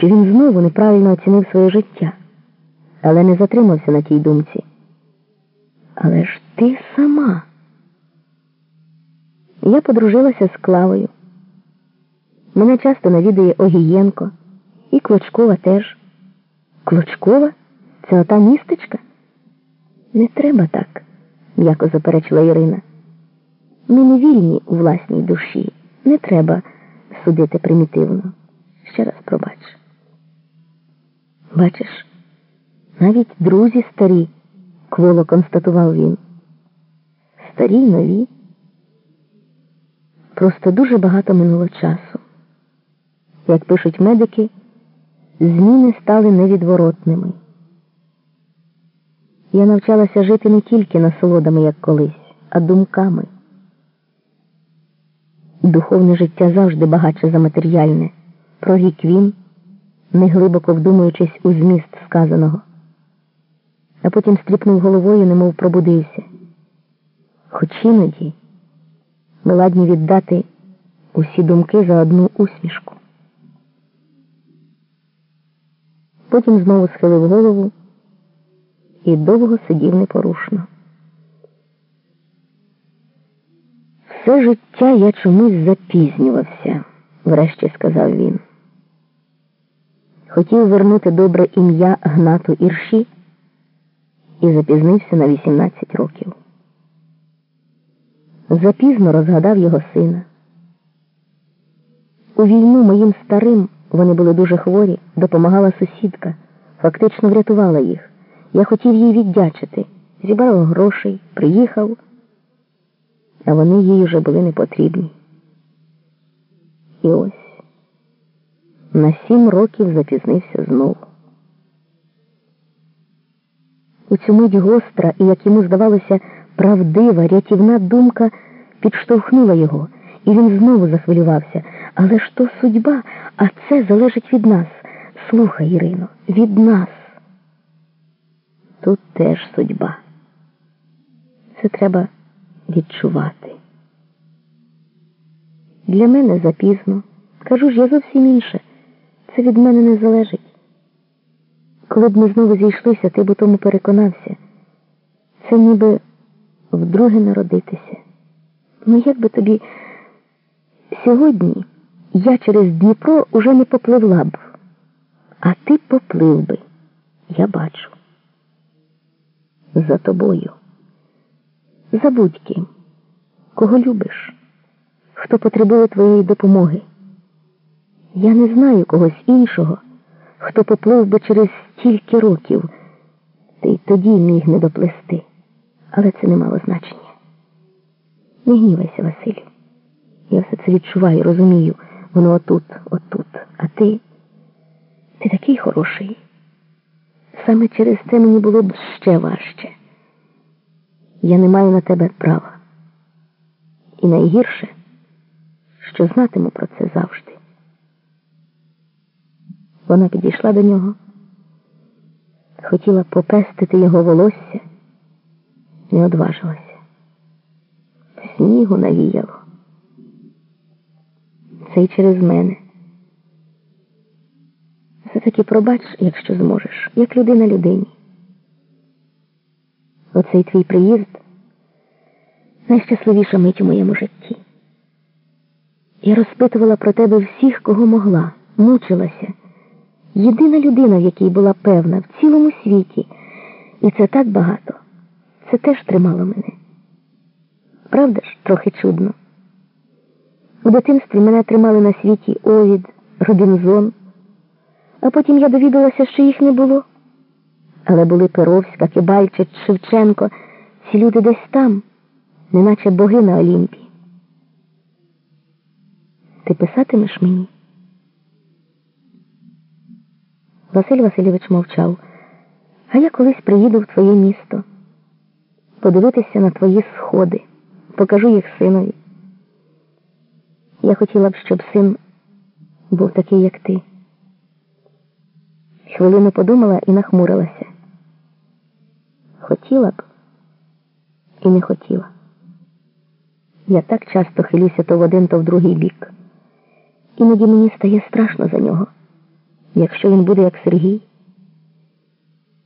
що він знову неправильно оцінив своє життя, але не затримався на тій думці. Але ж ти сама. Я подружилася з Клавою. Мене часто навідує Огієнко і Клочкова теж. Клочкова? Це ота містечка? Не треба так, м'яко заперечила Ірина. Ми не вільні у власній душі. Не треба судити примітивно. Ще раз пробач. Бачиш, навіть друзі старі, кволо констатував він. Старі й нові. Просто дуже багато минуло часу. Як пишуть медики, зміни стали невідворотними. Я навчалася жити не тільки насолодами, як колись, а думками. Духовне життя завжди багатше за матеріальне, прорік він, неглибоко вдумуючись у зміст сказаного, а потім стріпнув головою, немов пробудився. Хоч іноді ми ладні віддати усі думки за одну усмішку. Потім знову схилив голову і довго сидів непорушно. Все життя я чомусь запізнювався, врешті сказав він. Хотів вернути добре ім'я Гнату Ірші і запізнився на 18 років. Запізно розгадав його сина. У війну моїм старим вони були дуже хворі, допомагала сусідка, фактично врятувала їх. Я хотів їй віддячити, зібрав грошей, приїхав а вони їй вже були не потрібні. І ось на сім років запізнився знову. У цю мить гостра і, як йому здавалося, правдива, рятівна думка підштовхнула його, і він знову захвилювався. Але ж то судьба, а це залежить від нас. Слухай, Ірино, від нас. Тут теж судьба. Це треба відчувати. Для мене запізно. Кажу ж я зовсім інше. Це від мене не залежить. Коли б ми знову зійшлися, ти б у тому переконався. Це ніби вдруге народитися. Ну як би тобі сьогодні я через Дніпро уже не попливла б, а ти поплив би, я бачу. За тобою. Забудь ким, кого любиш, хто потребує твоєї допомоги. Я не знаю когось іншого, хто поплив би через стільки років, ти й тоді міг не доплести, але це не мало значення. Не гнівайся, Василю. Я все це відчуваю, розумію. Воно отут, отут. А ти, ти такий хороший. Саме через це мені було б ще важче. Я не маю на тебе права. І найгірше, що знатиму про це завжди. Вона підійшла до нього, хотіла попестити його волосся, не одважилася. Снігу навіяло. Це й через мене. Все таки пробач, якщо зможеш, як людина людині. Оцей твій приїзд найщасливіша мить у моєму житті. Я розпитувала про тебе всіх, кого могла, мучилася. Єдина людина, в якій була певна в цілому світі, і це так багато, це теж тримало мене. Правда ж, трохи чудно. У дитинстві мене тримали на світі Овід, Робінзон, а потім я довідалася, що їх не було. Але були Перовська, Кибальчич, Шевченко, ці люди десь там, неначе боги на Олімпі. Ти писатимеш мені? Василь Васильович мовчав, а я колись приїду в твоє місто, подивитися на твої сходи, покажу їх синові. Я хотіла б, щоб син був такий, як ти. Хвилину подумала і нахмурилася. Хотіла б і не хотіла. Я так часто хилюся то в один, то в другий бік. Іноді мені стає страшно за нього. Якщо він буде як Сергій,